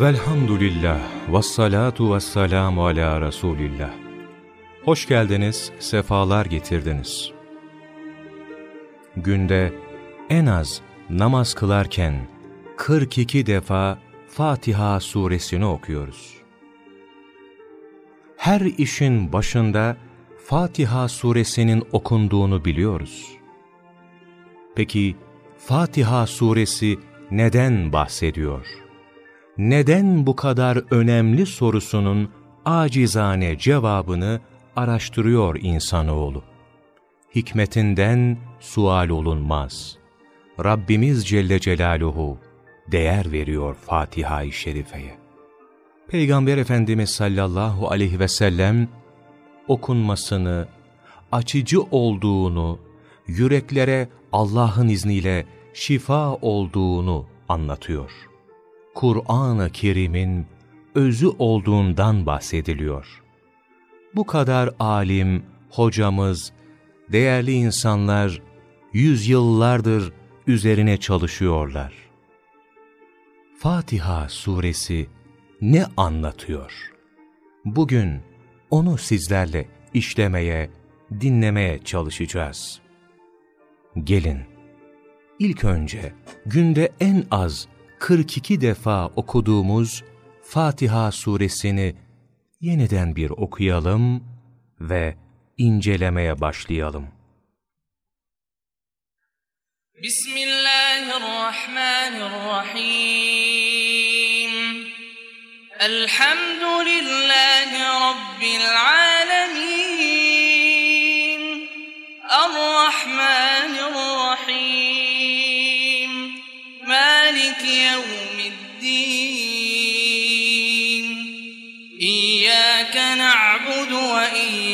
Velhamdülillah, vessalatu vesselamu ala Resulillah. Hoş geldiniz, sefalar getirdiniz. Günde en az namaz kılarken 42 defa Fatiha suresini okuyoruz. Her işin başında Fatiha suresinin okunduğunu biliyoruz. Peki Fatiha suresi neden bahsediyor? Neden bu kadar önemli sorusunun acizane cevabını araştırıyor insanoğlu. Hikmetinden sual olunmaz. Rabbimiz Celle Celaluhu değer veriyor Fatiha-i Şerife'ye. Peygamber Efendimiz sallallahu aleyhi ve sellem okunmasını, açıcı olduğunu, yüreklere Allah'ın izniyle şifa olduğunu anlatıyor. Kur'an-ı Kerim'in özü olduğundan bahsediliyor. Bu kadar alim, hocamız, değerli insanlar yüzyıllardır üzerine çalışıyorlar. Fatiha suresi ne anlatıyor? Bugün onu sizlerle işlemeye, dinlemeye çalışacağız. Gelin, ilk önce günde en az 42 defa okuduğumuz Fatiha suresini yeniden bir okuyalım ve incelemeye başlayalım. Bismillahirrahmanirrahim. Elhamdülillahi Rabbil alemin. Errahmanirrahim.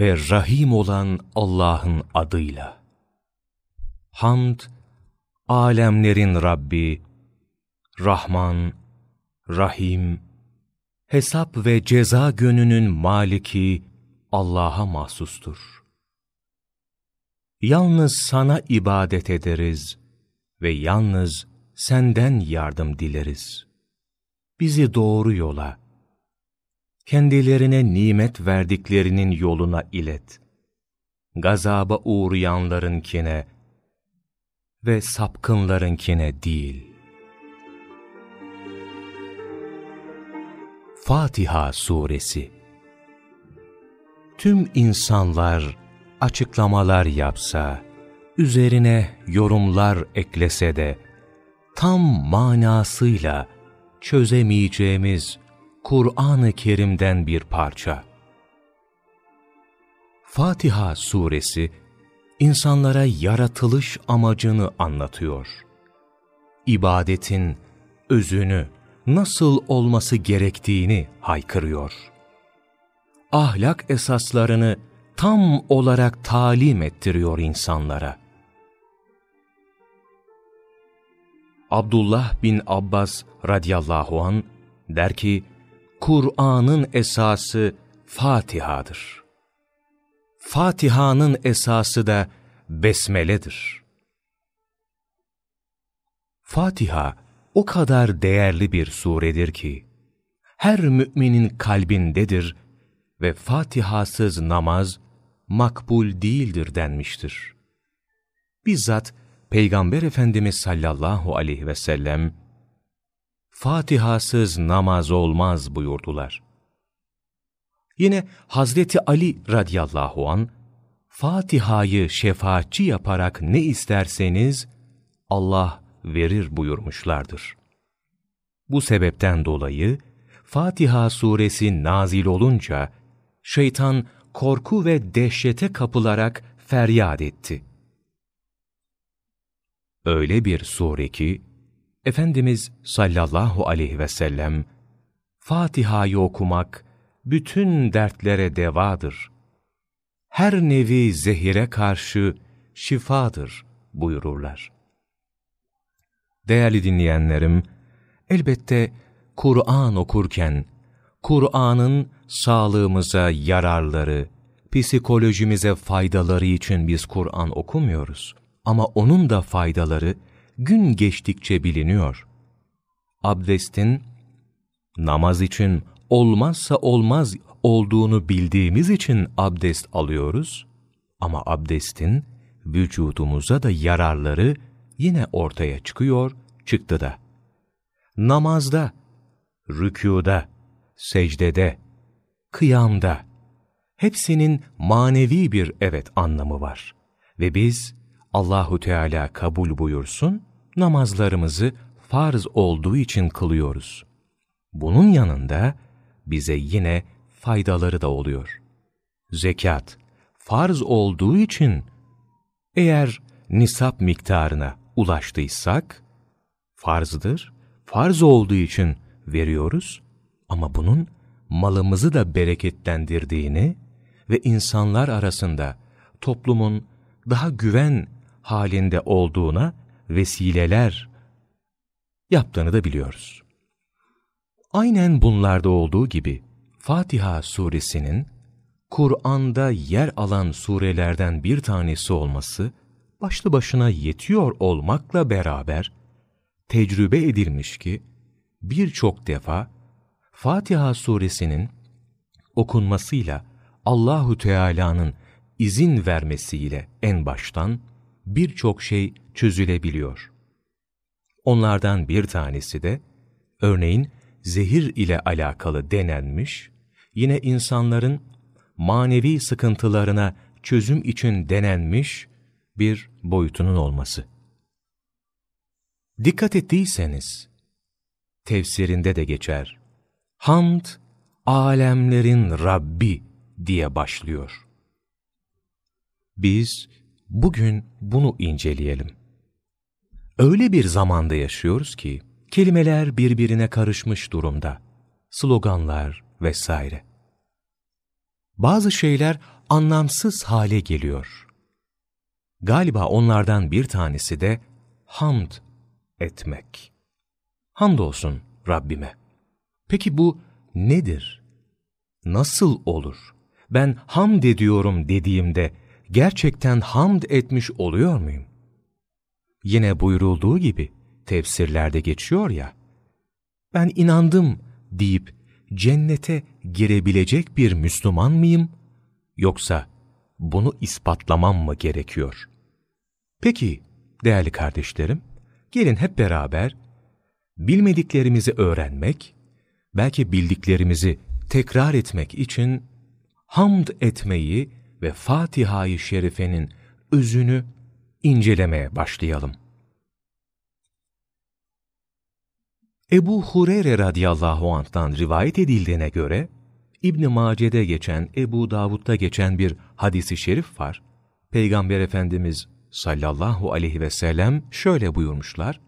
ve Rahim olan Allah'ın adıyla. Hamd, alemlerin Rabbi, Rahman, Rahim, hesap ve ceza gününün maliki Allah'a mahsustur. Yalnız sana ibadet ederiz ve yalnız senden yardım dileriz. Bizi doğru yola, kendilerine nimet verdiklerinin yoluna ilet. Gazaba uğrayanlarınkine, ve sapkınlarınkine değil. Fatiha Suresi Tüm insanlar açıklamalar yapsa, üzerine yorumlar eklese de, tam manasıyla çözemeyeceğimiz Kur'an-ı Kerim'den bir parça. Fatiha Suresi, insanlara yaratılış amacını anlatıyor. İbadetin özünü, nasıl olması gerektiğini haykırıyor. Ahlak esaslarını tam olarak talim ettiriyor insanlara. Abdullah bin Abbas radıyallahu an der ki, Kur'an'ın esası Fatiha'dır. Fatiha'nın esası da Besmele'dir. Fatiha o kadar değerli bir suredir ki, her müminin kalbindedir ve Fatihasız namaz makbul değildir denmiştir. Bizzat Peygamber Efendimiz sallallahu aleyhi ve sellem, Fatihasız namaz olmaz buyurdular. Yine Hazreti Ali radıyallahu an Fatiha'yı şefaatçi yaparak ne isterseniz Allah verir buyurmuşlardır. Bu sebepten dolayı Fatiha suresi nazil olunca şeytan korku ve dehşete kapılarak feryat etti. Öyle bir sure ki Efendimiz sallallahu aleyhi ve sellem Fatiha'yı okumak bütün dertlere devadır. Her nevi zehire karşı şifadır buyururlar. Değerli dinleyenlerim, elbette Kur'an okurken, Kur'an'ın sağlığımıza yararları, psikolojimize faydaları için biz Kur'an okumuyoruz. Ama onun da faydaları gün geçtikçe biliniyor. Abdestin namaz için olmazsa olmaz olduğunu bildiğimiz için abdest alıyoruz. Ama abdestin vücudumuza da yararları yine ortaya çıkıyor, çıktı da. Namazda, rükuda, secdede, kıyamda, hepsinin manevi bir evet anlamı var. Ve biz Allahu Teala kabul buyursun, namazlarımızı farz olduğu için kılıyoruz. Bunun yanında bize yine faydaları da oluyor. Zekat, farz olduğu için eğer nisap miktarına ulaştıysak, farzdır, farz olduğu için veriyoruz ama bunun malımızı da bereketlendirdiğini ve insanlar arasında toplumun daha güven halinde olduğuna vesileler yaptığını da biliyoruz. Aynen bunlarda olduğu gibi Fatiha suresinin Kur'an'da yer alan surelerden bir tanesi olması başlı başına yetiyor olmakla beraber tecrübe edilmiş ki birçok defa Fatiha suresinin okunmasıyla Allahu Teala'nın izin vermesiyle en baştan birçok şey çözülebiliyor. Onlardan bir tanesi de örneğin zehir ile alakalı denenmiş, yine insanların manevi sıkıntılarına çözüm için denenmiş bir boyutunun olması. Dikkat ettiyseniz, tefsirinde de geçer, hamd, alemlerin Rabbi diye başlıyor. Biz bugün bunu inceleyelim. Öyle bir zamanda yaşıyoruz ki, kelimeler birbirine karışmış durumda. Sloganlar vesaire. Bazı şeyler anlamsız hale geliyor. Galiba onlardan bir tanesi de hamd etmek. Hamdolsun Rabbime. Peki bu nedir? Nasıl olur? Ben hamd ediyorum dediğimde gerçekten hamd etmiş oluyor muyum? Yine buyurulduğu gibi tefsirlerde geçiyor ya, ben inandım deyip cennete girebilecek bir Müslüman mıyım? Yoksa bunu ispatlamam mı gerekiyor? Peki değerli kardeşlerim, gelin hep beraber bilmediklerimizi öğrenmek, belki bildiklerimizi tekrar etmek için hamd etmeyi ve Fatiha-i Şerife'nin özünü incelemeye başlayalım. Ebu Hureyre radıyallahu anh'tan rivayet edildiğine göre, İbn Mace'de geçen, Ebu Davud'da geçen bir hadisi şerif var. Peygamber Efendimiz sallallahu aleyhi ve sellem şöyle buyurmuşlar.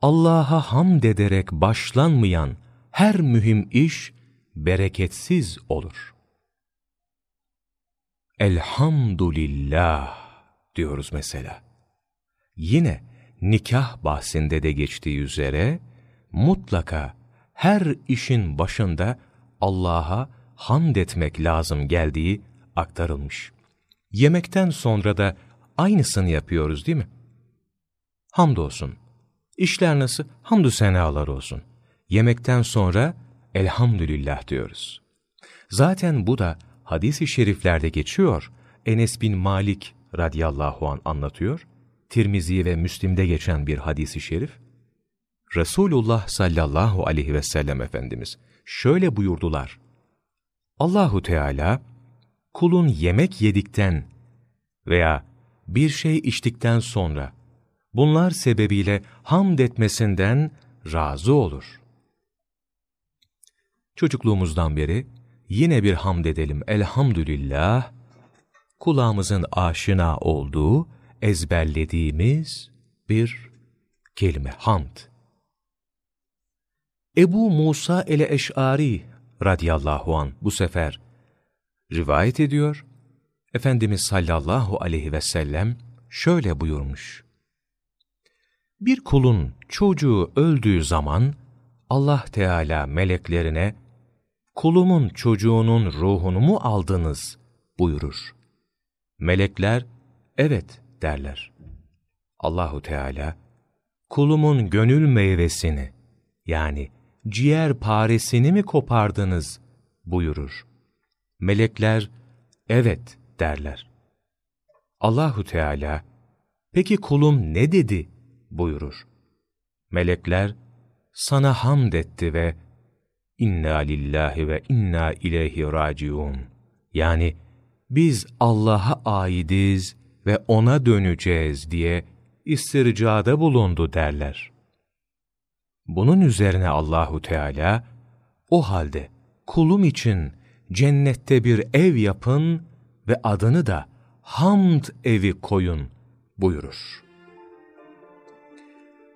Allah'a hamd ederek başlanmayan her mühim iş bereketsiz olur. Elhamdülillah diyoruz mesela. Yine nikah bahsinde de geçtiği üzere mutlaka her işin başında Allah'a hamd etmek lazım geldiği aktarılmış. Yemekten sonra da aynısını yapıyoruz değil mi? Hamdolsun. İşler nasıl? Hamdü senalar olsun. Yemekten sonra elhamdülillah diyoruz. Zaten bu da hadis-i şeriflerde geçiyor. Enes bin Malik radıyallahu an anlatıyor. Tirmizi ve Müslim'de geçen bir hadisi şerif. Resulullah sallallahu aleyhi ve sellem Efendimiz şöyle buyurdular. Allahu Teala kulun yemek yedikten veya bir şey içtikten sonra bunlar sebebiyle hamd etmesinden razı olur. Çocukluğumuzdan beri yine bir hamd edelim elhamdülillah, kulağımızın aşina olduğu, ezberlediğimiz bir kelime hamd. Ebu Musa ele-Eş'ari radiyallahu an bu sefer rivayet ediyor. Efendimiz sallallahu aleyhi ve sellem şöyle buyurmuş. Bir kulun çocuğu öldüğü zaman Allah Teala meleklerine kulumun çocuğunun ruhunu mu aldınız buyurur. Melekler evet derler. Allahu Teala kulumun gönül meyvesini yani ciğer paresini mi kopardınız buyurur. Melekler evet derler. Allahu Teala peki kulum ne dedi buyurur. Melekler sana hamd etti ve inna lillahi ve inna ileyhi raciun. Yani biz Allah'a aidiz ve O'na döneceğiz diye istircada bulundu derler. Bunun üzerine Allahu Teala, o halde kulum için cennette bir ev yapın ve adını da hamd evi koyun buyurur.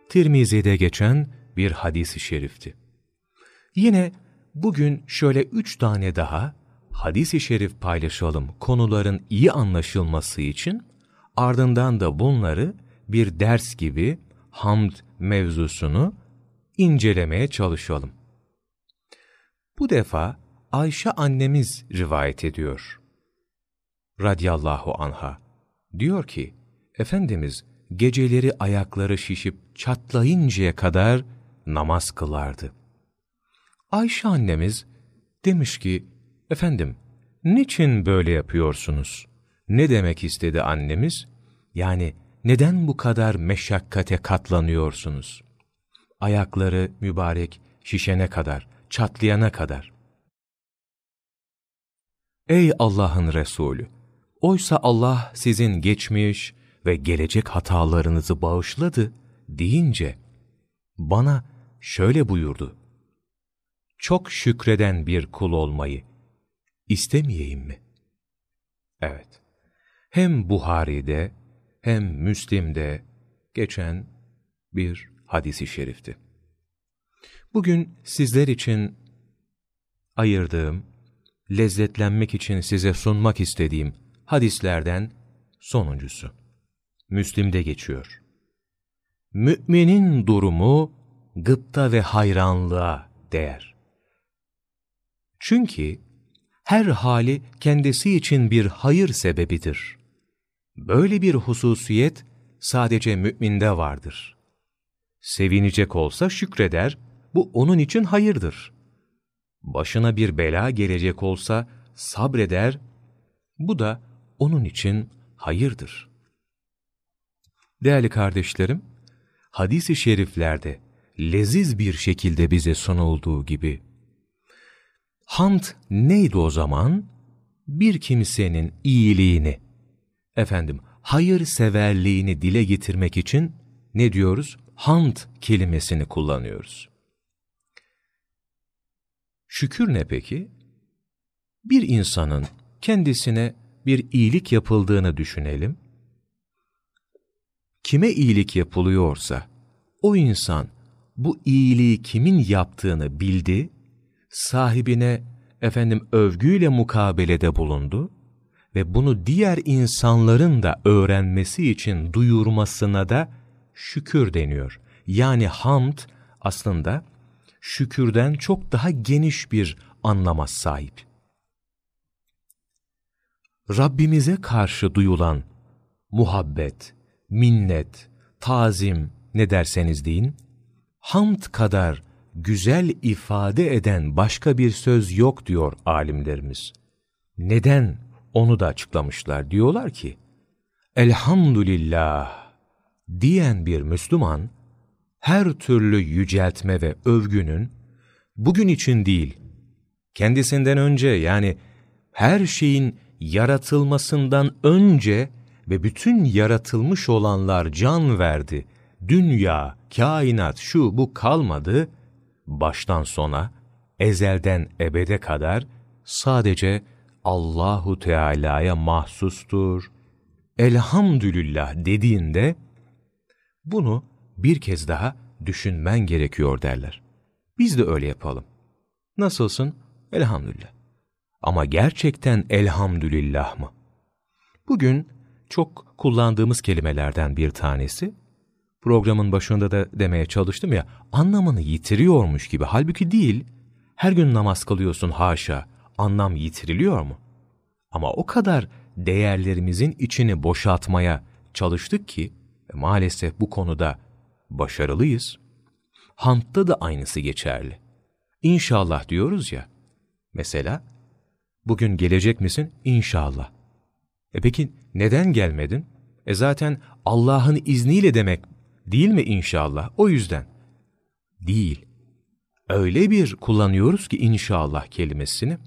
Tirmizi'de geçen bir hadis-i şerifti. Yine bugün şöyle üç tane daha hadis-i şerif paylaşalım konuların iyi anlaşılması için, ardından da bunları bir ders gibi hamd mevzusunu incelemeye çalışalım. Bu defa Ayşe annemiz rivayet ediyor. Radiyallahu anha. Diyor ki, Efendimiz geceleri ayakları şişip çatlayıncaya kadar namaz kılardı. Ayşe annemiz demiş ki, Efendim, niçin böyle yapıyorsunuz? Ne demek istedi annemiz? Yani neden bu kadar meşakkate katlanıyorsunuz? Ayakları mübarek şişene kadar, çatlayana kadar. Ey Allah'ın Resulü! Oysa Allah sizin geçmiş ve gelecek hatalarınızı bağışladı deyince, bana şöyle buyurdu. Çok şükreden bir kul olmayı istemeyeyim mi? Evet. Hem Buhari'de hem Müslim'de geçen bir hadisi şerifti. Bugün sizler için ayırdığım, lezzetlenmek için size sunmak istediğim hadislerden sonuncusu. Müslim'de geçiyor. Müminin durumu gıpta ve hayranlığa değer. Çünkü her hali kendisi için bir hayır sebebidir. Böyle bir hususiyet sadece müminde vardır. Sevinecek olsa şükreder, bu onun için hayırdır. Başına bir bela gelecek olsa sabreder, bu da onun için hayırdır. Değerli kardeşlerim, hadis-i şeriflerde leziz bir şekilde bize sunulduğu gibi, hamd neydi o zaman? Bir kimsenin iyiliğini, efendim, hayırseverliğini dile getirmek için ne diyoruz? Hamd kelimesini kullanıyoruz. Şükür ne peki? Bir insanın kendisine bir iyilik yapıldığını düşünelim. Kime iyilik yapılıyorsa, o insan bu iyiliği kimin yaptığını bildi, sahibine efendim övgüyle mukabelede bulundu ve bunu diğer insanların da öğrenmesi için duyurmasına da şükür deniyor. Yani hamd aslında şükürden çok daha geniş bir anlama sahip. Rabbimize karşı duyulan muhabbet, minnet, tazim ne derseniz deyin, hamd kadar güzel ifade eden başka bir söz yok diyor alimlerimiz. Neden? Onu da açıklamışlar. Diyorlar ki, Elhamdülillah diyen bir Müslüman, her türlü yüceltme ve övgünün bugün için değil, kendisinden önce yani her şeyin yaratılmasından önce ve bütün yaratılmış olanlar can verdi, dünya, kainat şu bu kalmadı, baştan sona, ezelden ebede kadar sadece Allahu Teala'ya mahsustur. Elhamdülillah dediğinde bunu bir kez daha düşünmen gerekiyor derler. Biz de öyle yapalım. Nasılsın? Elhamdülillah. Ama gerçekten elhamdülillah mı? Bugün çok kullandığımız kelimelerden bir tanesi, programın başında da demeye çalıştım ya, anlamını yitiriyormuş gibi. Halbuki değil, her gün namaz kılıyorsun haşa, anlam yitiriliyor mu? Ama o kadar değerlerimizin içini boşaltmaya çalıştık ki, maalesef bu konuda başarılıyız. Hamd'da da aynısı geçerli. İnşallah diyoruz ya, mesela, bugün gelecek misin? İnşallah. E peki neden gelmedin? E zaten Allah'ın izniyle demek değil mi inşallah? O yüzden. Değil. Öyle bir kullanıyoruz ki inşallah kelimesini.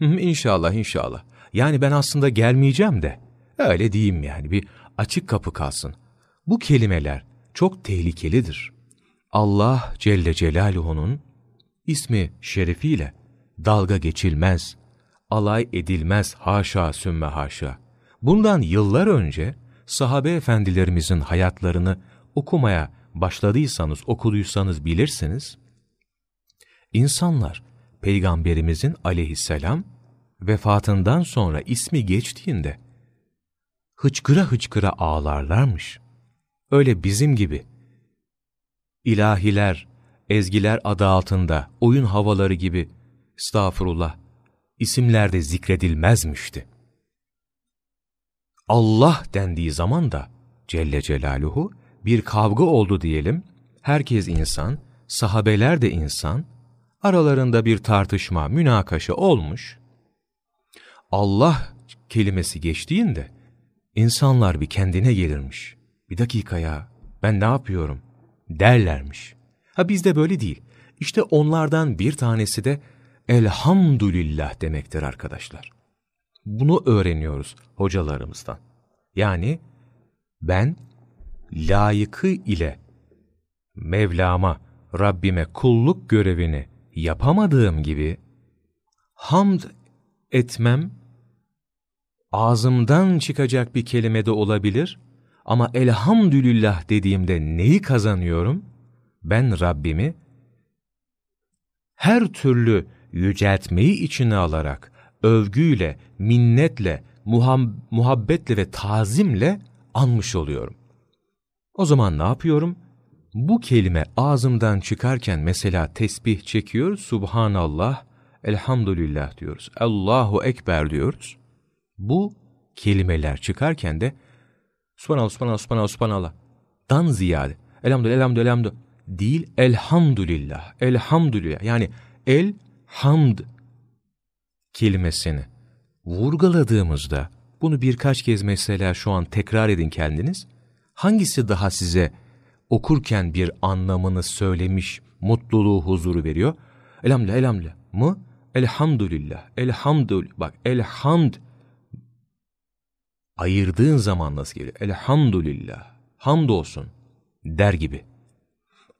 İnşallah inşallah. Yani ben aslında gelmeyeceğim de. Öyle diyeyim yani bir açık kapı kalsın. Bu kelimeler çok tehlikelidir. Allah Celle Celaluhu'nun ismi şerefiyle dalga geçilmez, alay edilmez haşa sümme haşa. Bundan yıllar önce sahabe efendilerimizin hayatlarını okumaya başladıysanız, okuduysanız bilirsiniz. İnsanlar Peygamberimizin aleyhisselam vefatından sonra ismi geçtiğinde hıçkıra hıçkıra ağlarlarmış. Öyle bizim gibi ilahiler, ezgiler adı altında oyun havaları gibi estağfurullah isimlerde zikredilmezmişti. Allah dendiği zaman da Celle Celaluhu bir kavga oldu diyelim, herkes insan, sahabeler de insan, aralarında bir tartışma, münakaşa olmuş. Allah kelimesi geçtiğinde insanlar bir kendine gelirmiş. Bir dakika ya, ben ne yapıyorum derlermiş. Ha bizde böyle değil. İşte onlardan bir tanesi de elhamdülillah demektir arkadaşlar. Bunu öğreniyoruz hocalarımızdan. Yani ben layıkı ile Mevlam'a, Rabbime kulluk görevini yapamadığım gibi hamd etmem ağzımdan çıkacak bir kelime de olabilir ama elhamdülillah dediğimde neyi kazanıyorum? Ben Rabbimi her türlü yüceltmeyi içine alarak övgüyle, minnetle, muhabbetle ve tazimle anmış oluyorum. O zaman ne yapıyorum? Bu kelime ağzımdan çıkarken mesela tesbih çekiyoruz, Subhanallah, Elhamdülillah diyoruz, Allahu Ekber diyoruz. Bu kelimeler çıkarken de Subhanallah, Subhanallah, Subhanallah, Subhanallah dan ziyade Elhamdülillah, Elhamdülillah, Elhamdülillah değil, Elhamdülillah, Elhamdülillah yani El Hamd kelimesini vurguladığımızda bunu birkaç kez mesela şu an tekrar edin kendiniz. Hangisi daha size okurken bir anlamını söylemiş, mutluluğu, huzuru veriyor? Elhamdülillah, elhamdülillah mı? Elhamdülillah, elhamdülillah. Bak elhamd ayırdığın zaman nasıl geliyor? Elhamdülillah, hamdolsun der gibi.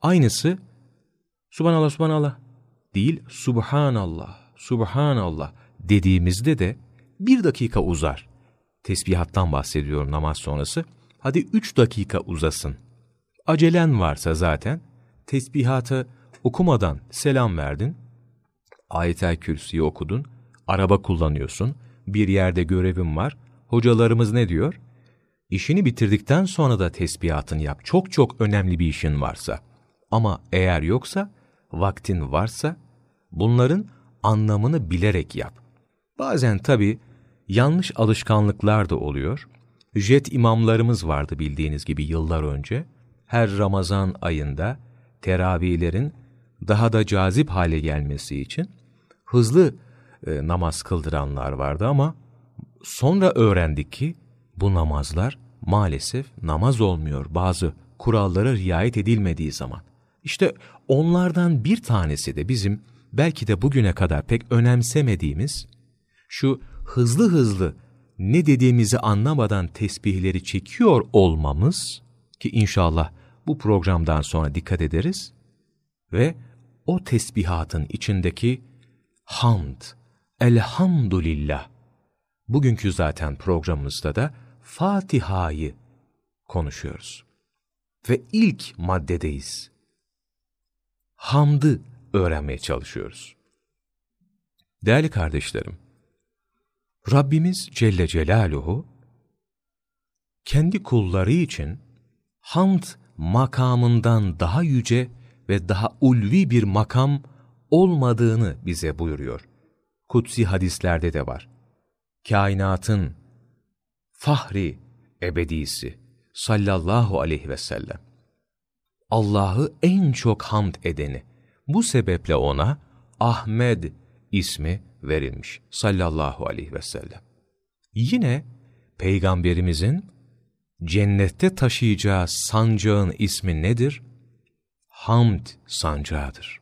Aynısı Subhanallah, Subhanallah değil, Subhanallah, Subhanallah dediğimizde de bir dakika uzar. Tesbihattan bahsediyorum namaz sonrası. Hadi üç dakika uzasın. Acelen varsa zaten tesbihatı okumadan selam verdin. Ayet-el Kürsi'yi okudun. Araba kullanıyorsun. Bir yerde görevin var. Hocalarımız ne diyor? İşini bitirdikten sonra da tesbihatını yap. Çok çok önemli bir işin varsa. Ama eğer yoksa, vaktin varsa bunların anlamını bilerek yap. Bazen tabi yanlış alışkanlıklar da oluyor. Jet imamlarımız vardı bildiğiniz gibi yıllar önce. Her Ramazan ayında teravihlerin daha da cazip hale gelmesi için hızlı e, namaz kıldıranlar vardı ama sonra öğrendik ki bu namazlar maalesef namaz olmuyor bazı kurallara riayet edilmediği zaman. İşte onlardan bir tanesi de bizim belki de bugüne kadar pek önemsemediğimiz şu hızlı hızlı ne dediğimizi anlamadan tesbihleri çekiyor olmamız ki inşallah bu programdan sonra dikkat ederiz ve o tesbihatın içindeki hamd, elhamdülillah. Bugünkü zaten programımızda da Fatiha'yı konuşuyoruz. Ve ilk maddedeyiz. Hamdı öğrenmeye çalışıyoruz. Değerli kardeşlerim, Rabbimiz Celle Celaluhu, kendi kulları için hamd makamından daha yüce ve daha ulvi bir makam olmadığını bize buyuruyor. Kutsi hadislerde de var. Kainatın fahri ebedisi sallallahu aleyhi ve sellem. Allah'ı en çok hamd edeni. Bu sebeple ona Ahmed ismi verilmiş sallallahu aleyhi ve sellem. Yine Peygamberimizin cennette taşıyacağı sancağın ismi nedir? Hamd sancağıdır.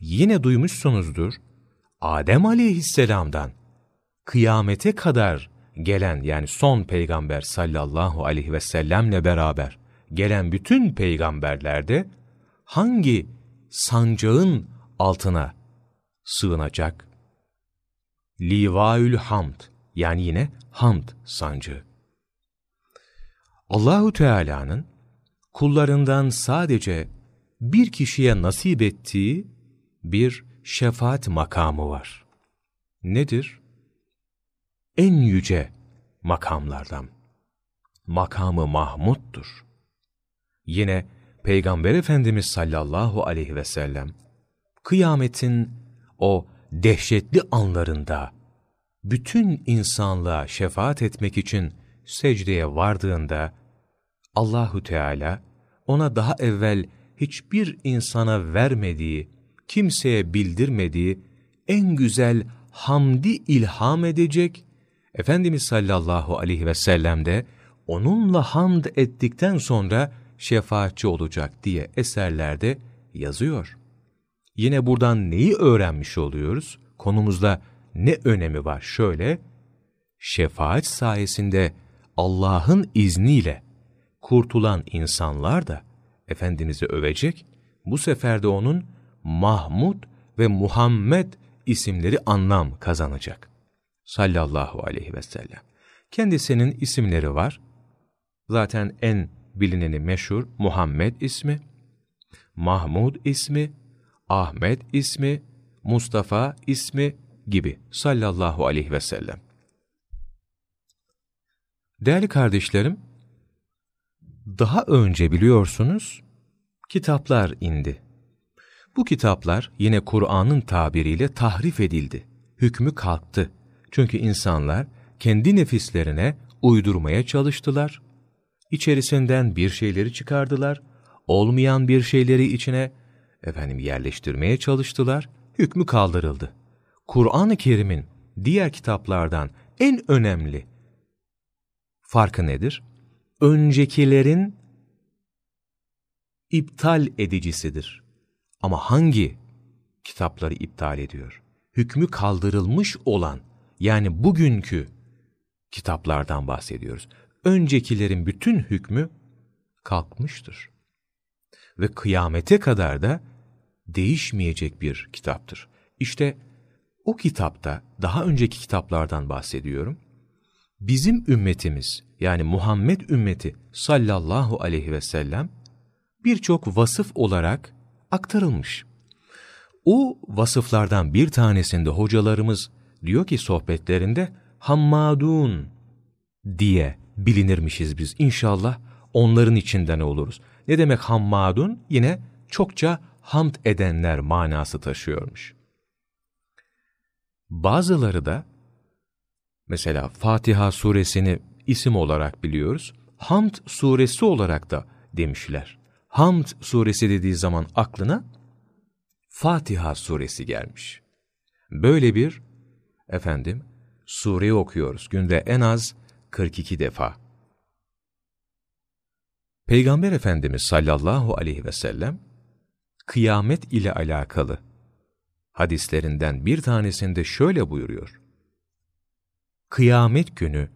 Yine duymuşsunuzdur, Adem aleyhisselamdan kıyamete kadar gelen yani son peygamber sallallahu aleyhi ve sellemle beraber gelen bütün peygamberlerde hangi sancağın altına sığınacak? Livaül hamd yani yine hamd sancığı. Allahu Teala'nın kullarından sadece bir kişiye nasip ettiği bir şefaat makamı var. Nedir? En yüce makamlardan. Makamı Mahmud'dur. Yine Peygamber Efendimiz sallallahu aleyhi ve sellem, kıyametin o dehşetli anlarında, bütün insanlığa şefaat etmek için secdeye vardığında, Allahu Teala ona daha evvel hiçbir insana vermediği, kimseye bildirmediği en güzel hamdi ilham edecek, Efendimiz sallallahu aleyhi ve sellem de onunla hamd ettikten sonra şefaatçi olacak diye eserlerde yazıyor. Yine buradan neyi öğrenmiş oluyoruz? Konumuzda ne önemi var? Şöyle, şefaat sayesinde Allah'ın izniyle kurtulan insanlar da Efendimiz'i övecek, bu sefer de onun Mahmud ve Muhammed isimleri anlam kazanacak. Sallallahu aleyhi ve sellem. Kendisinin isimleri var. Zaten en bilineni meşhur Muhammed ismi, Mahmud ismi, Ahmet ismi, Mustafa ismi gibi sallallahu aleyhi ve sellem. Değerli kardeşlerim, daha önce biliyorsunuz kitaplar indi. Bu kitaplar yine Kur'an'ın tabiriyle tahrif edildi. Hükmü kalktı. Çünkü insanlar kendi nefislerine uydurmaya çalıştılar. İçerisinden bir şeyleri çıkardılar. Olmayan bir şeyleri içine efendim yerleştirmeye çalıştılar. Hükmü kaldırıldı. Kur'an-ı Kerim'in diğer kitaplardan en önemli farkı nedir? Öncekilerin iptal edicisidir. Ama hangi kitapları iptal ediyor? Hükmü kaldırılmış olan, yani bugünkü kitaplardan bahsediyoruz. Öncekilerin bütün hükmü kalkmıştır. Ve kıyamete kadar da değişmeyecek bir kitaptır. İşte o kitapta, daha önceki kitaplardan bahsediyorum, bizim ümmetimiz, yani Muhammed ümmeti sallallahu aleyhi ve sellem, birçok vasıf olarak aktarılmış. O vasıflardan bir tanesinde hocalarımız diyor ki sohbetlerinde Hammadun diye bilinirmişiz biz. İnşallah onların içinden oluruz. Ne demek Hammadun? Yine çokça hamd edenler manası taşıyormuş. Bazıları da mesela Fatiha suresini isim olarak biliyoruz. Hamd suresi olarak da demişler. Hamd suresi dediği zaman aklına Fatiha suresi gelmiş. Böyle bir efendim sureyi okuyoruz günde en az 42 defa. Peygamber Efendimiz sallallahu aleyhi ve sellem kıyamet ile alakalı hadislerinden bir tanesinde şöyle buyuruyor. Kıyamet günü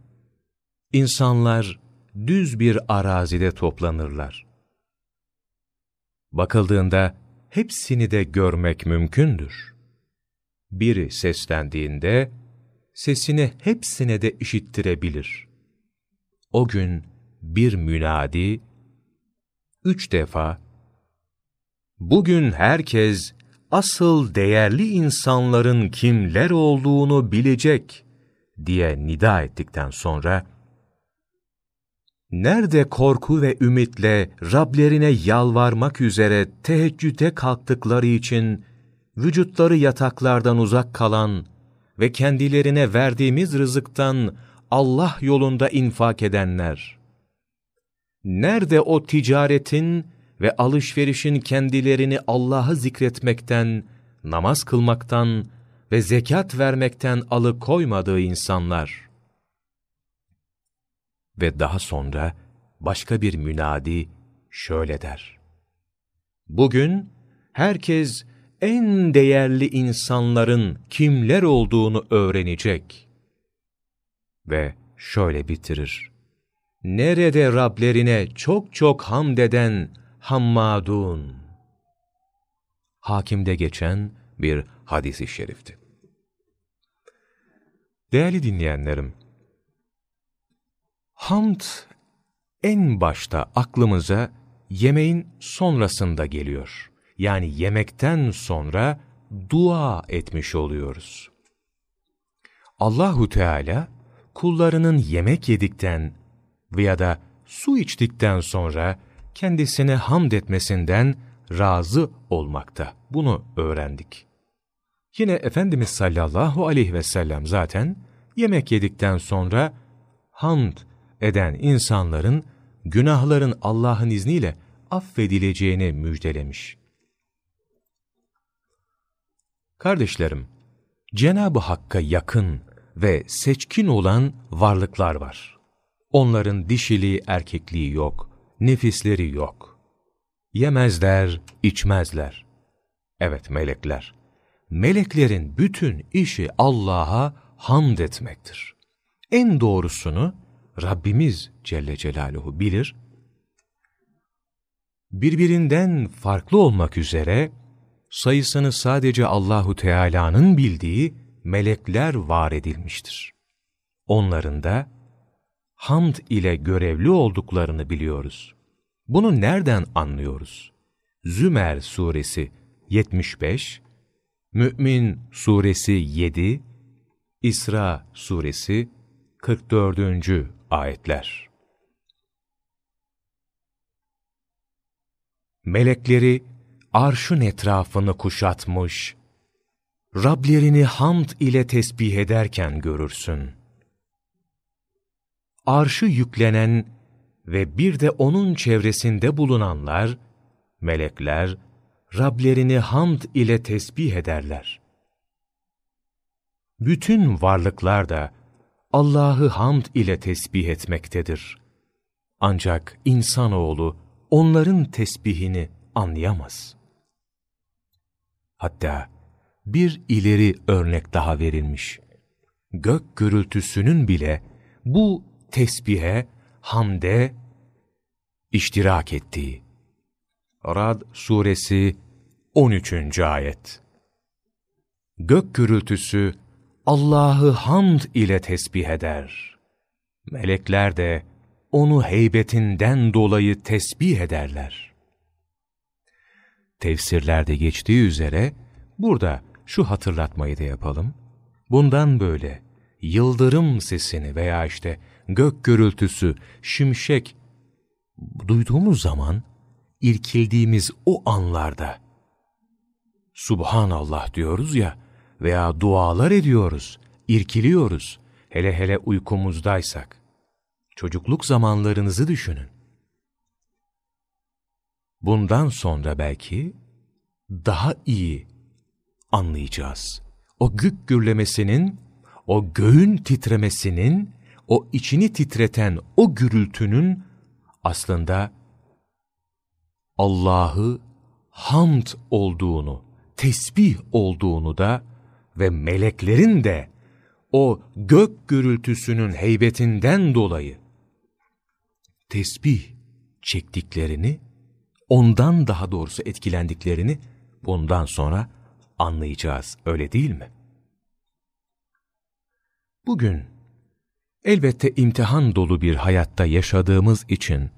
insanlar düz bir arazide toplanırlar. Bakıldığında hepsini de görmek mümkündür. Biri seslendiğinde sesini hepsine de işittirebilir. O gün bir münadi üç defa Bugün herkes asıl değerli insanların kimler olduğunu bilecek diye nida ettikten sonra, nerede korku ve ümitle Rablerine yalvarmak üzere teheccüde kalktıkları için vücutları yataklardan uzak kalan ve kendilerine verdiğimiz rızıktan Allah yolunda infak edenler, nerede o ticaretin ve alışverişin kendilerini Allah'ı zikretmekten, namaz kılmaktan ve zekat vermekten alıkoymadığı insanlar. Ve daha sonra başka bir münadi şöyle der. Bugün herkes en değerli insanların kimler olduğunu öğrenecek. Ve şöyle bitirir. Nerede Rablerine çok çok hamd eden hammadun. Hakimde geçen bir hadisi şerifti. Değerli dinleyenlerim, hamd en başta aklımıza yemeğin sonrasında geliyor. Yani yemekten sonra dua etmiş oluyoruz. Allahu Teala kullarının yemek yedikten veya da su içtikten sonra kendisine hamd etmesinden razı olmakta. Bunu öğrendik. Yine Efendimiz sallallahu aleyhi ve sellem zaten yemek yedikten sonra hamd eden insanların günahların Allah'ın izniyle affedileceğini müjdelemiş. Kardeşlerim, Cenab-ı Hakk'a yakın ve seçkin olan varlıklar var. Onların dişiliği erkekliği yok, nefisleri yok. Yemezler, içmezler. Evet melekler. Meleklerin bütün işi Allah'a hamd etmektir. En doğrusunu Rabbimiz Celle Celaluhu bilir. Birbirinden farklı olmak üzere sayısını sadece Allahu Teala'nın bildiği melekler var edilmiştir. Onların da hamd ile görevli olduklarını biliyoruz. Bunu nereden anlıyoruz? Zümer suresi 75, Mü'min suresi 7, İsra suresi 44. ayetler. Melekleri arşın etrafını kuşatmış, Rablerini hamd ile tesbih ederken görürsün arşı yüklenen ve bir de onun çevresinde bulunanlar, melekler, Rablerini hamd ile tesbih ederler. Bütün varlıklar da Allah'ı hamd ile tesbih etmektedir. Ancak insanoğlu onların tesbihini anlayamaz. Hatta bir ileri örnek daha verilmiş. Gök gürültüsünün bile bu tesbihe, hamde iştirak ettiği. Rad suresi 13. ayet. Gök gürültüsü Allah'ı hamd ile tesbih eder. Melekler de onu heybetinden dolayı tesbih ederler. Tefsirlerde geçtiği üzere burada şu hatırlatmayı da yapalım. Bundan böyle yıldırım sesini veya işte gök gürültüsü, şimşek duyduğumuz zaman irkildiğimiz o anlarda Subhanallah diyoruz ya veya dualar ediyoruz, irkiliyoruz. Hele hele uykumuzdaysak. Çocukluk zamanlarınızı düşünün. Bundan sonra belki daha iyi anlayacağız. O gük gürlemesinin, o göğün titremesinin o içini titreten o gürültünün aslında Allah'ı hamd olduğunu, tesbih olduğunu da ve meleklerin de o gök gürültüsünün heybetinden dolayı tesbih çektiklerini, ondan daha doğrusu etkilendiklerini bundan sonra anlayacağız, öyle değil mi? Bugün Elbette imtihan dolu bir hayatta yaşadığımız için,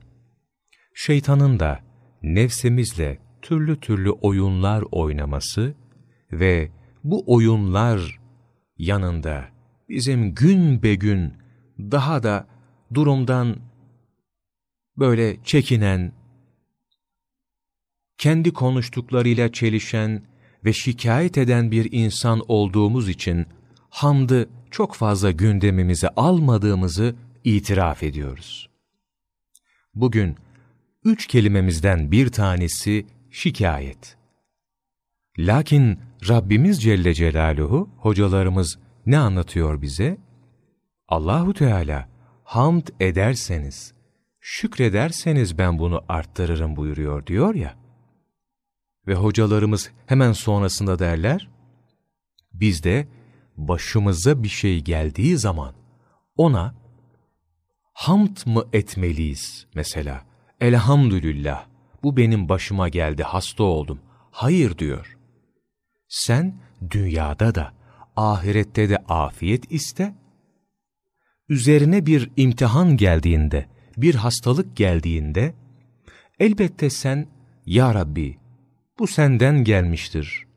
şeytanın da nefsimizle türlü türlü oyunlar oynaması ve bu oyunlar yanında bizim gün be gün daha da durumdan böyle çekinen, kendi konuştuklarıyla çelişen ve şikayet eden bir insan olduğumuz için hamdı çok fazla gündemimize almadığımızı itiraf ediyoruz. Bugün üç kelimemizden bir tanesi şikayet. Lakin Rabbimiz Celle Celaluhu, hocalarımız ne anlatıyor bize? Allahu Teala hamd ederseniz, şükrederseniz ben bunu arttırırım buyuruyor diyor ya. Ve hocalarımız hemen sonrasında derler, biz de başımıza bir şey geldiği zaman ona hamd mı etmeliyiz mesela? Elhamdülillah, bu benim başıma geldi, hasta oldum. Hayır diyor. Sen dünyada da, ahirette de afiyet iste. Üzerine bir imtihan geldiğinde, bir hastalık geldiğinde, elbette sen, Ya Rabbi, bu senden gelmiştir.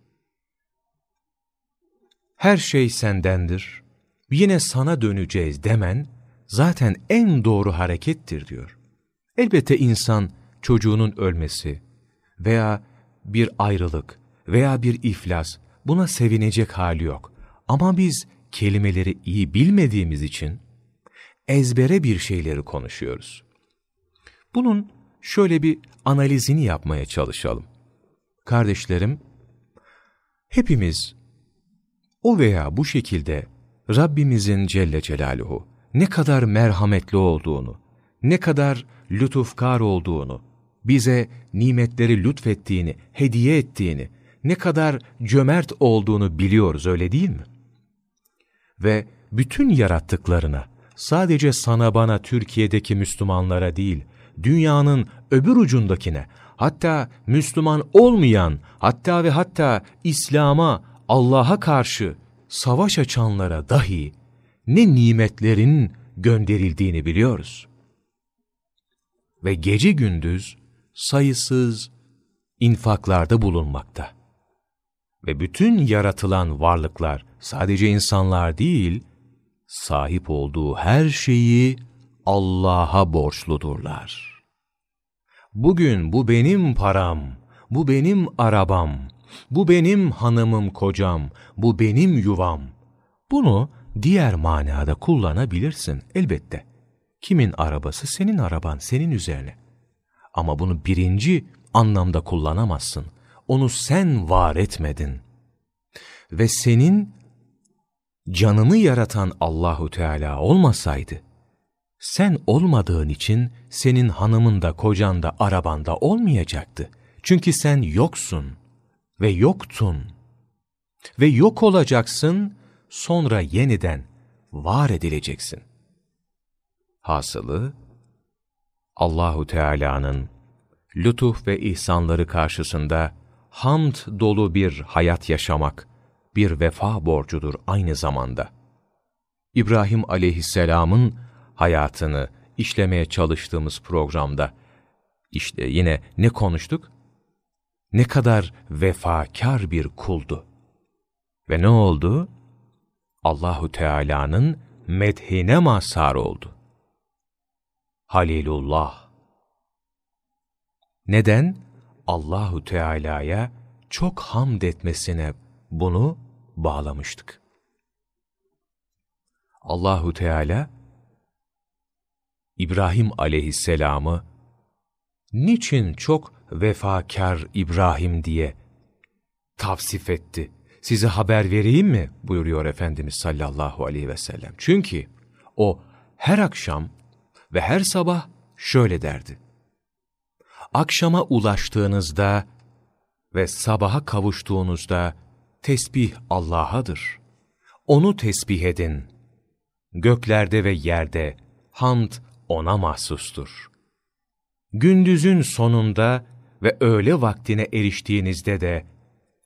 Her şey sendendir. Yine sana döneceğiz demen, zaten en doğru harekettir diyor. Elbette insan çocuğunun ölmesi veya bir ayrılık veya bir iflas buna sevinecek hali yok. Ama biz kelimeleri iyi bilmediğimiz için ezbere bir şeyleri konuşuyoruz. Bunun şöyle bir analizini yapmaya çalışalım. Kardeşlerim, hepimiz o veya bu şekilde Rabbimizin Celle Celaluhu ne kadar merhametli olduğunu, ne kadar lütufkar olduğunu, bize nimetleri lütfettiğini, hediye ettiğini, ne kadar cömert olduğunu biliyoruz öyle değil mi? Ve bütün yarattıklarına, sadece sana bana Türkiye'deki Müslümanlara değil, dünyanın öbür ucundakine, hatta Müslüman olmayan, hatta ve hatta İslam'a, Allah'a karşı savaş açanlara dahi ne nimetlerin gönderildiğini biliyoruz. Ve gece gündüz sayısız infaklarda bulunmakta. Ve bütün yaratılan varlıklar sadece insanlar değil, sahip olduğu her şeyi Allah'a borçludurlar. Bugün bu benim param, bu benim arabam, bu benim hanımım kocam, bu benim yuvam. Bunu diğer manada kullanabilirsin elbette. Kimin arabası senin araban, senin üzerine. Ama bunu birinci anlamda kullanamazsın. Onu sen var etmedin. Ve senin canını yaratan Allahu Teala olmasaydı, sen olmadığın için senin hanımın da kocan da arabanda olmayacaktı. Çünkü sen yoksun ve yoktun. Ve yok olacaksın, sonra yeniden var edileceksin. Hasılı, Allahu Teala'nın lütuf ve ihsanları karşısında hamd dolu bir hayat yaşamak bir vefa borcudur aynı zamanda. İbrahim aleyhisselamın hayatını işlemeye çalıştığımız programda işte yine ne konuştuk? Ne kadar vefakar bir kuldu. Ve ne oldu? Allahu Teala'nın medhine mazhar oldu. Halilullah. Neden? Allahu Teala'ya çok hamd etmesine bunu bağlamıştık. Allahu Teala İbrahim aleyhisselamı niçin çok vefakar İbrahim diye tavsif etti? Size haber vereyim mi? buyuruyor Efendimiz sallallahu aleyhi ve sellem. Çünkü o her akşam ve her sabah şöyle derdi. Akşama ulaştığınızda ve sabaha kavuştuğunuzda tesbih Allah'adır. Onu tesbih edin. Göklerde ve yerde hamd O'na mahsustur. Gündüzün sonunda ve öğle vaktine eriştiğinizde de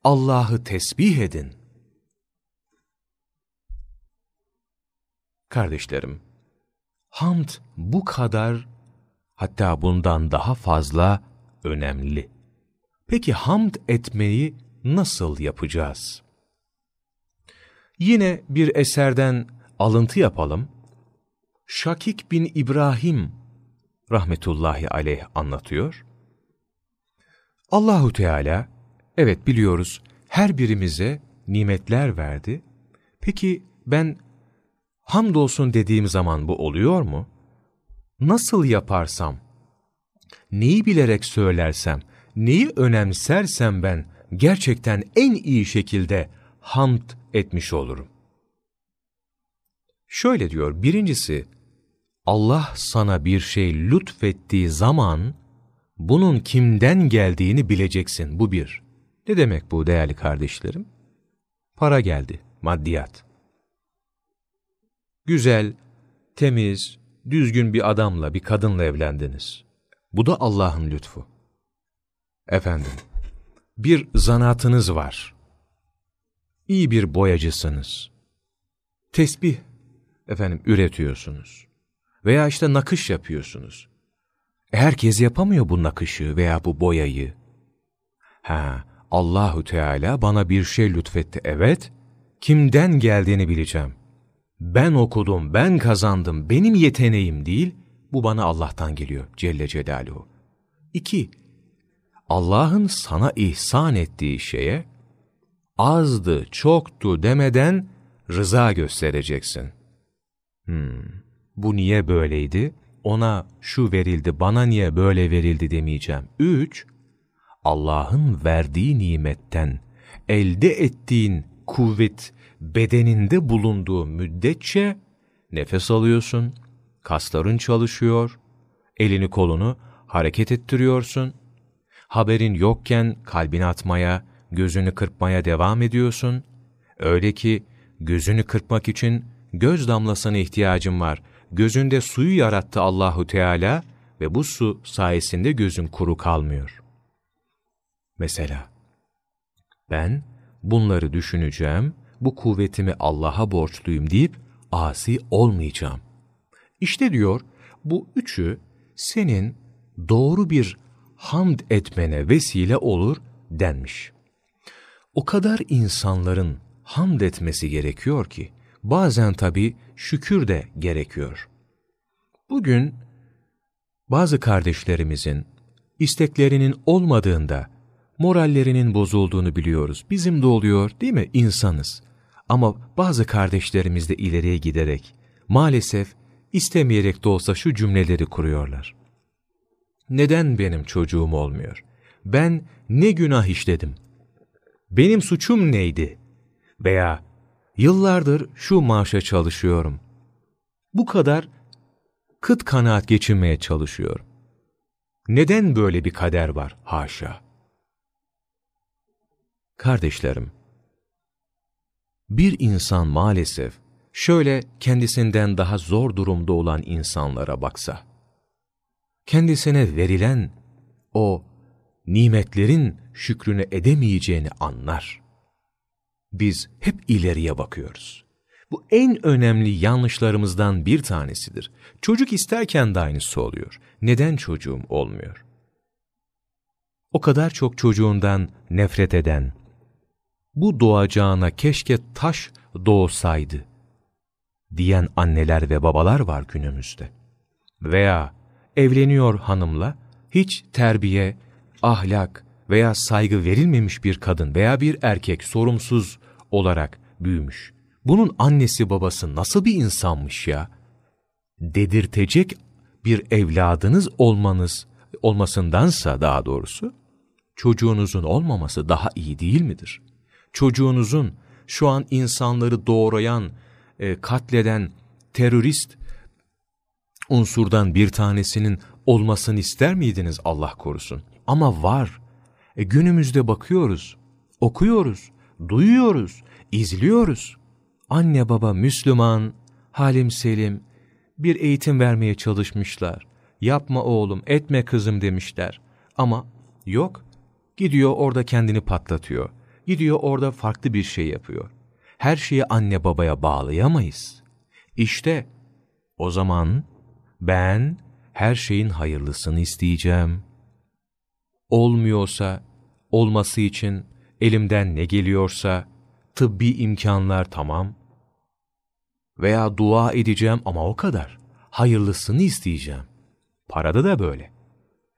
Allah'ı tesbih edin. Kardeşlerim, hamd bu kadar hatta bundan daha fazla önemli. Peki hamd etmeyi nasıl yapacağız? Yine bir eserden alıntı yapalım. Şakik bin İbrahim rahmetullahi aleyh anlatıyor. Allahu Teala evet biliyoruz her birimize nimetler verdi. Peki ben hamdolsun dediğim zaman bu oluyor mu? Nasıl yaparsam, neyi bilerek söylersem, neyi önemsersem ben gerçekten en iyi şekilde hamd etmiş olurum. Şöyle diyor, birincisi, Allah sana bir şey lütfettiği zaman, bunun kimden geldiğini bileceksin, bu bir. Ne demek bu değerli kardeşlerim? Para geldi, maddiyat. Güzel, temiz, düzgün bir adamla, bir kadınla evlendiniz. Bu da Allah'ın lütfu. Efendim, bir zanaatınız var. İyi bir boyacısınız. Tesbih, efendim, üretiyorsunuz. Veya işte nakış yapıyorsunuz. Herkes yapamıyor bu nakışı veya bu boyayı. Ha, Allahu Teala bana bir şey lütfetti, evet. Kimden geldiğini bileceğim. Ben okudum, ben kazandım, benim yeteneğim değil, bu bana Allah'tan geliyor Celle Celaluhu. İki, Allah'ın sana ihsan ettiği şeye azdı, çoktu demeden rıza göstereceksin. Hmm, bu niye böyleydi? Ona şu verildi, bana niye böyle verildi demeyeceğim. Üç, Allah'ın verdiği nimetten elde ettiğin kuvvet bedeninde bulunduğu müddetçe nefes alıyorsun, kasların çalışıyor, elini kolunu hareket ettiriyorsun, haberin yokken kalbini atmaya, gözünü kırpmaya devam ediyorsun. Öyle ki gözünü kırpmak için göz damlasına ihtiyacın var. Gözünde suyu yarattı Allahu Teala ve bu su sayesinde gözün kuru kalmıyor. Mesela ben bunları düşüneceğim, bu kuvvetimi Allah'a borçluyum deyip asi olmayacağım. İşte diyor bu üçü senin doğru bir hamd etmene vesile olur denmiş. O kadar insanların hamd etmesi gerekiyor ki, bazen tabi şükür de gerekiyor. Bugün bazı kardeşlerimizin isteklerinin olmadığında morallerinin bozulduğunu biliyoruz. Bizim de oluyor değil mi? İnsanız. Ama bazı kardeşlerimiz de ileriye giderek maalesef istemeyerek de olsa şu cümleleri kuruyorlar. Neden benim çocuğum olmuyor? Ben ne günah işledim? Benim suçum neydi? Veya yıllardır şu maaşa çalışıyorum. Bu kadar kıt kanaat geçinmeye çalışıyorum. Neden böyle bir kader var? Haşa. Kardeşlerim, bir insan maalesef şöyle kendisinden daha zor durumda olan insanlara baksa, kendisine verilen o nimetlerin şükrünü edemeyeceğini anlar. Biz hep ileriye bakıyoruz. Bu en önemli yanlışlarımızdan bir tanesidir. Çocuk isterken de aynısı oluyor. Neden çocuğum olmuyor? O kadar çok çocuğundan nefret eden, bu doğacağına keşke taş doğsaydı diyen anneler ve babalar var günümüzde. Veya evleniyor hanımla hiç terbiye, ahlak veya saygı verilmemiş bir kadın veya bir erkek sorumsuz olarak büyümüş. Bunun annesi babası nasıl bir insanmış ya? Dedirtecek bir evladınız olmanız olmasındansa daha doğrusu çocuğunuzun olmaması daha iyi değil midir? çocuğunuzun şu an insanları doğrayan, e, katleden terörist unsurdan bir tanesinin olmasını ister miydiniz Allah korusun? Ama var. E, günümüzde bakıyoruz, okuyoruz, duyuyoruz, izliyoruz. Anne baba Müslüman, halim selim, bir eğitim vermeye çalışmışlar. Yapma oğlum, etme kızım demişler. Ama yok, gidiyor orada kendini patlatıyor. Gidiyor orada farklı bir şey yapıyor. Her şeyi anne babaya bağlayamayız. İşte o zaman ben her şeyin hayırlısını isteyeceğim. Olmuyorsa olması için elimden ne geliyorsa, tıbbi imkanlar tamam. Veya dua edeceğim ama o kadar. Hayırlısını isteyeceğim. Parada da böyle.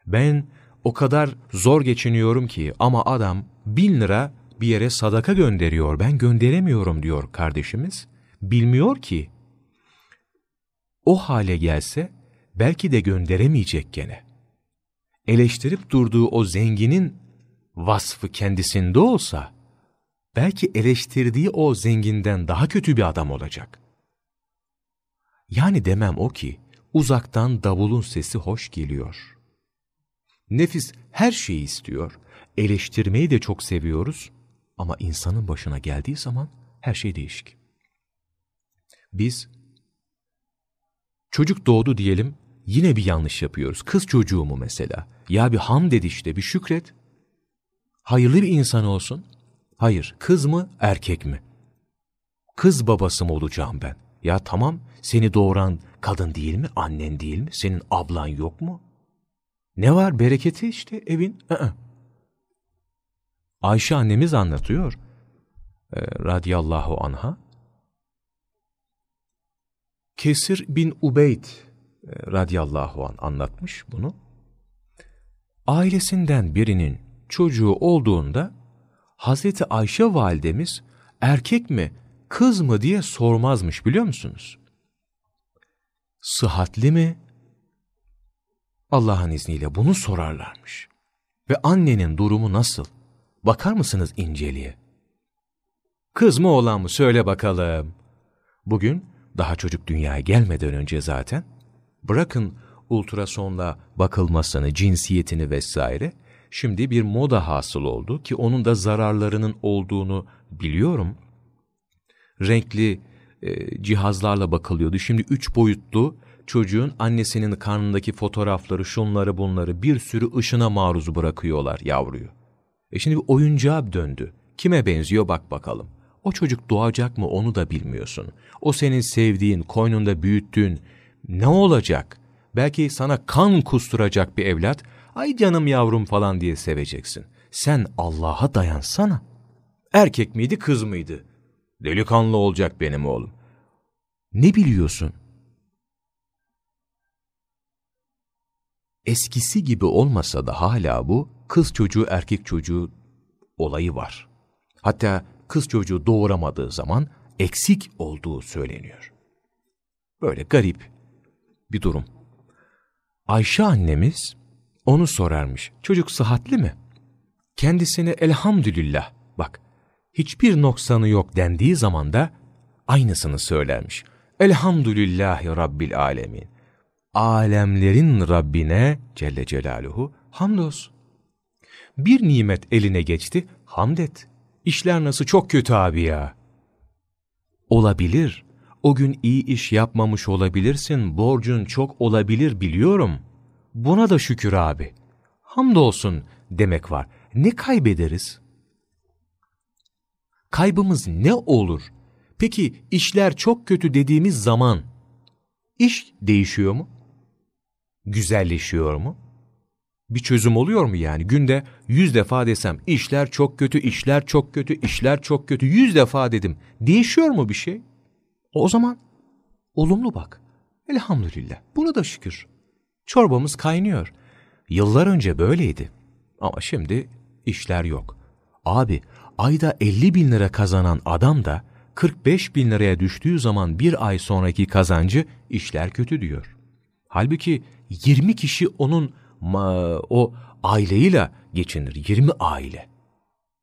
Ben o kadar zor geçiniyorum ki ama adam bin lira bir yere sadaka gönderiyor. Ben gönderemiyorum diyor kardeşimiz. Bilmiyor ki o hale gelse belki de gönderemeyecek gene. Eleştirip durduğu o zenginin vasfı kendisinde olsa, belki eleştirdiği o zenginden daha kötü bir adam olacak. Yani demem o ki, uzaktan davulun sesi hoş geliyor. Nefis her şeyi istiyor, eleştirmeyi de çok seviyoruz ama insanın başına geldiği zaman her şey değişik. Biz çocuk doğdu diyelim, yine bir yanlış yapıyoruz. Kız çocuğu mu mesela? Ya bir ham dedi işte, bir şükret. Hayırlı bir insan olsun. Hayır, kız mı, erkek mi? Kız babası mı olacağım ben? Ya tamam, seni doğuran kadın değil mi, annen değil mi, senin ablan yok mu? Ne var bereketi işte evin? I -ı. Ayşe annemiz anlatıyor, e, radiyallahu anha. Kesir bin Ubeyd e, radiyallahu an anlatmış bunu. Ailesinden birinin çocuğu olduğunda Hazreti Ayşe validemiz erkek mi kız mı diye sormazmış biliyor musunuz? Sıhhatli mi? Allah'ın izniyle bunu sorarlarmış. Ve annenin durumu nasıl? Bakar mısınız inceliğe? Kız mı oğlan mı söyle bakalım. Bugün daha çocuk dünyaya gelmeden önce zaten bırakın ultrasonla bakılmasını, cinsiyetini vesaire şimdi bir moda hasıl oldu ki onun da zararlarının olduğunu biliyorum. Renkli e, cihazlarla bakılıyordu. Şimdi üç boyutlu çocuğun annesinin karnındaki fotoğrafları, şunları bunları bir sürü ışına maruz bırakıyorlar yavruyu. E şimdi bir oyuncağa döndü. Kime benziyor bak bakalım. O çocuk doğacak mı onu da bilmiyorsun. O senin sevdiğin, koynunda büyüttüğün ne olacak? Belki sana kan kusturacak bir evlat, ay canım yavrum falan diye seveceksin. Sen Allah'a dayansana. Erkek miydi kız mıydı? Delikanlı olacak benim oğlum. Ne biliyorsun? Eskisi gibi olmasa da hala bu kız çocuğu erkek çocuğu olayı var. Hatta kız çocuğu doğuramadığı zaman eksik olduğu söyleniyor. Böyle garip bir durum. Ayşe annemiz onu sorarmış. Çocuk sıhhatli mi? Kendisine elhamdülillah bak hiçbir noksanı yok dendiği zaman da aynısını söylermiş. Elhamdülillahi Rabbil alemin. Alemlerin Rabbine Celle Celaluhu hamdolsun. Bir nimet eline geçti, hamd et. İşler nasıl çok kötü abi ya. Olabilir. O gün iyi iş yapmamış olabilirsin, borcun çok olabilir biliyorum. Buna da şükür abi. Hamdolsun demek var. Ne kaybederiz? Kaybımız ne olur? Peki işler çok kötü dediğimiz zaman iş değişiyor mu? Güzelleşiyor mu? Bir çözüm oluyor mu yani? Günde yüz defa desem işler çok kötü, işler çok kötü, işler çok kötü. Yüz defa dedim. Değişiyor mu bir şey? O zaman olumlu bak. Elhamdülillah. Buna da şükür. Çorbamız kaynıyor. Yıllar önce böyleydi. Ama şimdi işler yok. Abi ayda 50 bin lira kazanan adam da 45 bin liraya düştüğü zaman bir ay sonraki kazancı işler kötü diyor. Halbuki 20 kişi onun o aileyle geçinir. 20 aile.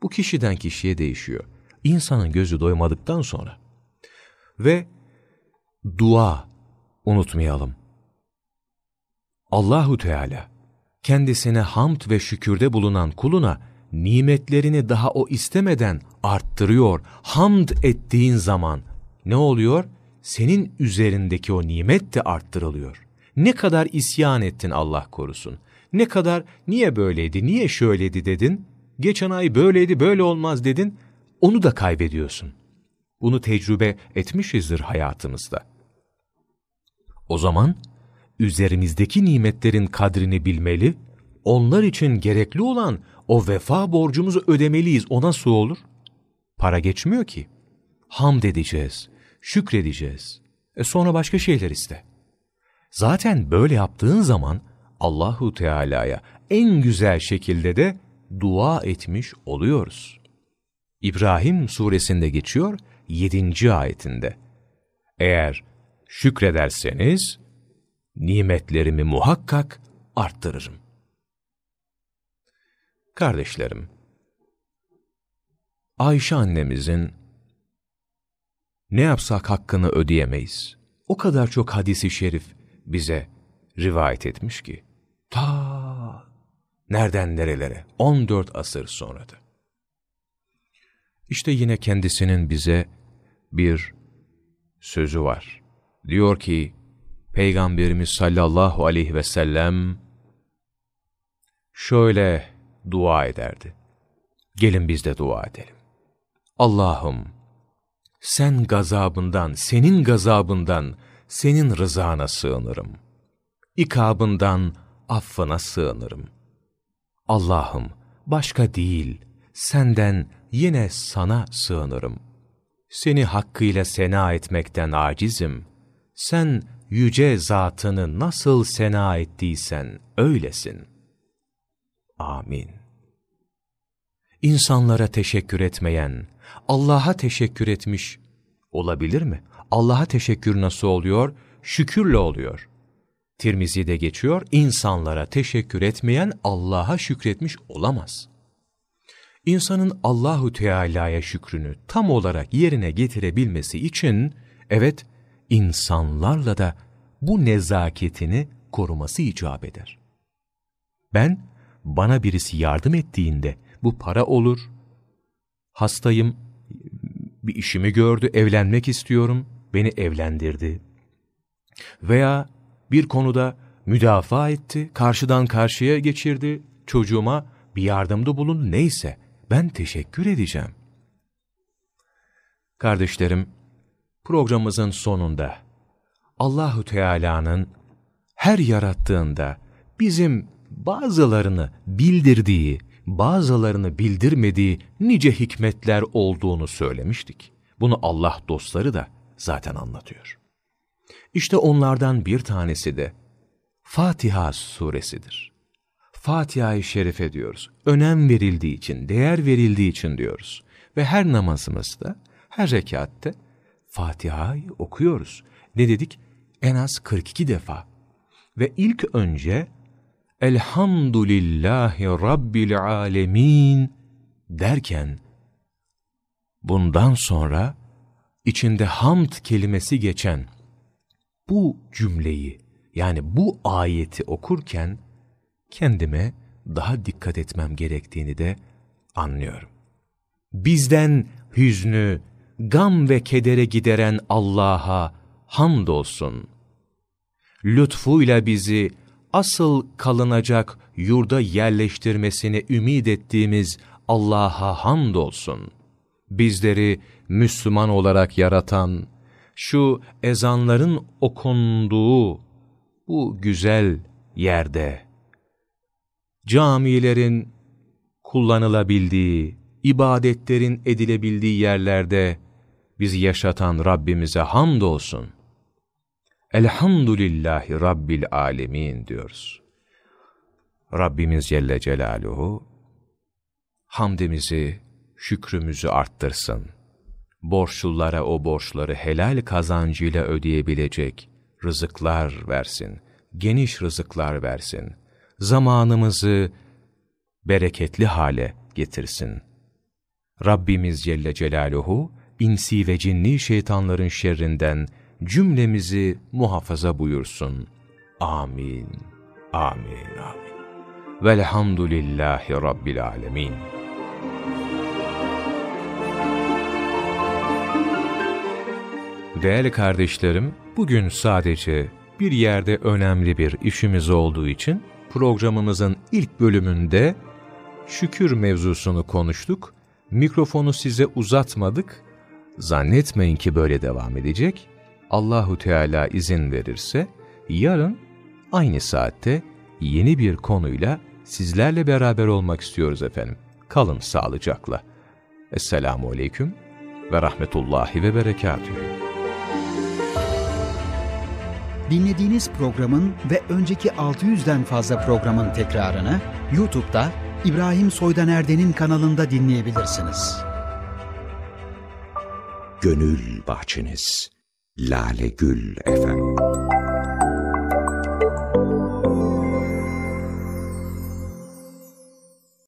Bu kişiden kişiye değişiyor. İnsanın gözü doymadıktan sonra. Ve dua unutmayalım. Allahu Teala kendisine hamd ve şükürde bulunan kuluna nimetlerini daha o istemeden arttırıyor. Hamd ettiğin zaman ne oluyor? Senin üzerindeki o nimet de arttırılıyor. Ne kadar isyan ettin Allah korusun. Ne kadar niye böyleydi, niye şöyleydi dedin. Geçen ay böyleydi, böyle olmaz dedin. Onu da kaybediyorsun. Bunu tecrübe etmişizdir hayatımızda. O zaman üzerimizdeki nimetlerin kadrini bilmeli, onlar için gerekli olan o vefa borcumuzu ödemeliyiz. O nasıl olur? Para geçmiyor ki. Hamd edeceğiz, şükredeceğiz. E sonra başka şeyler iste. Zaten böyle yaptığın zaman Allahu Teala'ya en güzel şekilde de dua etmiş oluyoruz. İbrahim suresinde geçiyor 7. ayetinde. Eğer şükrederseniz nimetlerimi muhakkak arttırırım. Kardeşlerim, Ayşe annemizin ne yapsak hakkını ödeyemeyiz. O kadar çok hadisi şerif bize rivayet etmiş ki, ta nereden nerelere, 14 asır sonradır. İşte yine kendisinin bize bir sözü var. Diyor ki, Peygamberimiz sallallahu aleyhi ve sellem şöyle dua ederdi. Gelin biz de dua edelim. Allah'ım, sen gazabından, senin gazabından, senin rızana sığınırım. İkabından, affına sığınırım. Allah'ım, başka değil, senden yine sana sığınırım. Seni hakkıyla sena etmekten acizim. Sen yüce zatını nasıl sena ettiysen öylesin. Amin. İnsanlara teşekkür etmeyen, Allah'a teşekkür etmiş olabilir mi? Allah'a teşekkür nasıl oluyor? Şükürle oluyor. Tirmizi'de geçiyor, insanlara teşekkür etmeyen Allah'a şükretmiş olamaz. İnsanın Allahu Teala'ya şükrünü tam olarak yerine getirebilmesi için, evet, insanlarla da bu nezaketini koruması icap eder. Ben, bana birisi yardım ettiğinde, bu para olur, hastayım, bir işimi gördü, evlenmek istiyorum, beni evlendirdi. Veya bir konuda müdafaa etti, karşıdan karşıya geçirdi, çocuğuma bir yardımda bulundu, neyse ben teşekkür edeceğim. Kardeşlerim, programımızın sonunda Allahu Teala'nın her yarattığında bizim bazılarını bildirdiği, bazılarını bildirmediği nice hikmetler olduğunu söylemiştik. Bunu Allah dostları da zaten anlatıyor. İşte onlardan bir tanesi de Fatiha suresidir. Fatiha-i Şerife diyoruz. Önem verildiği için, değer verildiği için diyoruz. Ve her namazımızda, her rekatte Fatiha'yı okuyoruz. Ne dedik? En az 42 defa. Ve ilk önce Elhamdülillahi Rabbil Alemin derken bundan sonra içinde hamd kelimesi geçen bu cümleyi yani bu ayeti okurken kendime daha dikkat etmem gerektiğini de anlıyorum. Bizden hüznü, gam ve kedere gideren Allah'a hamdolsun. Lütfuyla bizi asıl kalınacak yurda yerleştirmesini ümit ettiğimiz Allah'a hamdolsun. Bizleri Müslüman olarak yaratan, şu ezanların okunduğu bu güzel yerde, camilerin kullanılabildiği, ibadetlerin edilebildiği yerlerde bizi yaşatan Rabbimize hamdolsun. Elhamdülillahi Rabbil Alemin diyoruz. Rabbimiz Celle Celaluhu hamdimizi, şükrümüzü arttırsın. Borçlulara o borçları helal kazancıyla ödeyebilecek rızıklar versin, geniş rızıklar versin. Zamanımızı bereketli hale getirsin. Rabbimiz Celle Celaluhu, insi ve cinni şeytanların şerrinden, cümlemizi muhafaza buyursun. Amin. Amin. Amin. Velhamdülillahi Rabbil Alemin. Değerli kardeşlerim, bugün sadece bir yerde önemli bir işimiz olduğu için programımızın ilk bölümünde şükür mevzusunu konuştuk. Mikrofonu size uzatmadık. Zannetmeyin ki böyle devam edecek. Allahu Teala izin verirse yarın aynı saatte yeni bir konuyla sizlerle beraber olmak istiyoruz efendim. Kalın sağlıcakla. Esselamu Aleyküm ve Rahmetullahi ve Berekatühü. Dinlediğiniz programın ve önceki 600'den fazla programın tekrarını YouTube'da İbrahim Soydanerden'in kanalında dinleyebilirsiniz. Gönül bahçeniz, Lale Gül Efendim.